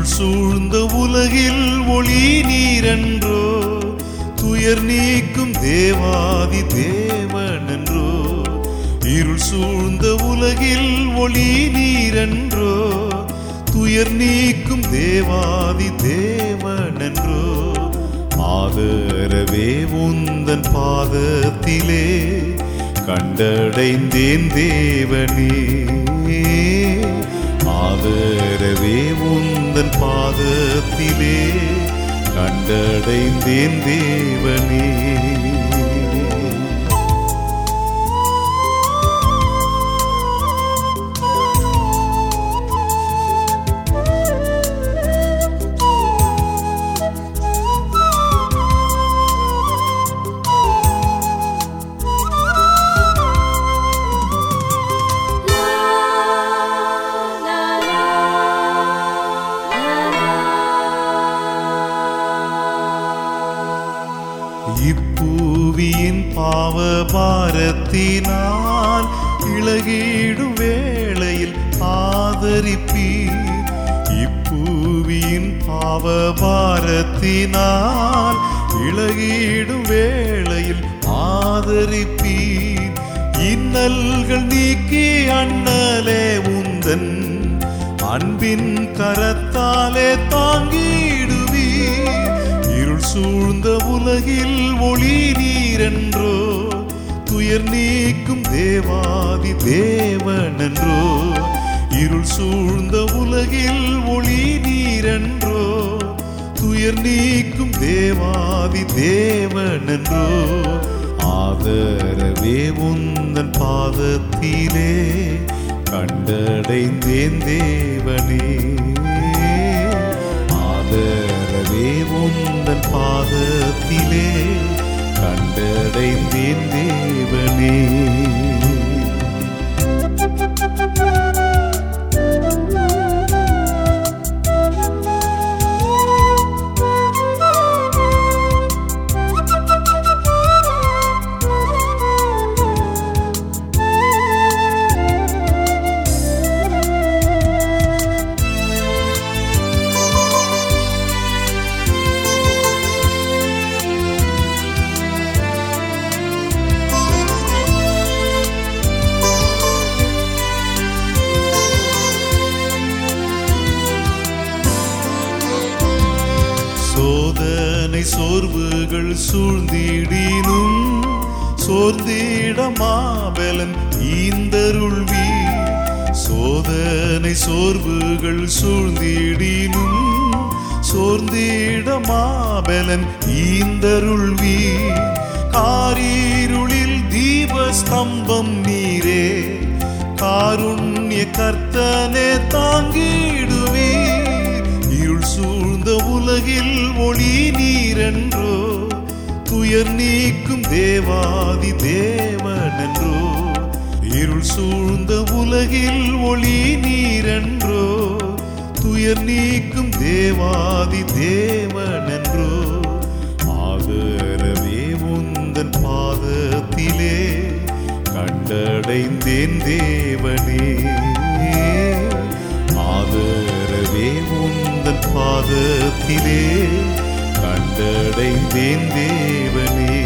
இருள் சூழ்ந்த உலகில் ஒளி நீரன்றோ துயர் நீக்கும் தேவாதி தேவனன்றோ இருள் சூழ்ந்த உலகில் ஒளி நீரன்றோ துயர் நீக்கும் தேவாதி தேவனன்றோ ஆதரவே உந்தன் பாதத்திலே கண்டடைந்தேன் தேவனே. பாதத்திலே கண்டடைந்தேன் தேவனே. இப்பூவியின் பாவ பாரத்தினால் இழகிடும் வேளையில் ஆதரிப்பீர். இப்பூவியின் பாவ பாரத்தினால் இழகிடும் வேளையில் ஆதரிப்பீர். இன்னல்கள் நீக்கி அண்ணலே உந்தன். அன்பின் கரத்தாலே தாங்கி சூழ்ந்த உலகில் ஒளி நீரென்றோ துயர் நீக்கும் தேவாதி தேவனன்றோ இருள் சூழ்ந்த உலகில் ஒளி நீரென்றோ துயர் நீக்கும் தேவாதி தேவனன்றோ ஆதரவே உந்தன் பாதத்திலே கண்டடைந்தேன் தேவனே. சோதனை சோர்வுகள் சூழ்ந்திடினும் சோர்ந்திட மாபலன் ஈந்தருள்வி. சோதனை சோர்வுகள் சூழ்ந்திடினும் சோர்ந்திட மாபலன் ஈந்தருள் என்றோ துயர் நீக்கும் தேவாதி தேவனன்றோ இருள் சூழ்ந்த உலகில் ஒளி நீரென்றோ துயர் நீக்கும் தேவாதி தேவனன்றோ ஆதரவே உந்தன் பாதத்திலே கண்டடைந்தேன் தேவனே. ஆதரவே உந்தன் பாதத்திலே கண்டடைந்தேன் தேவனே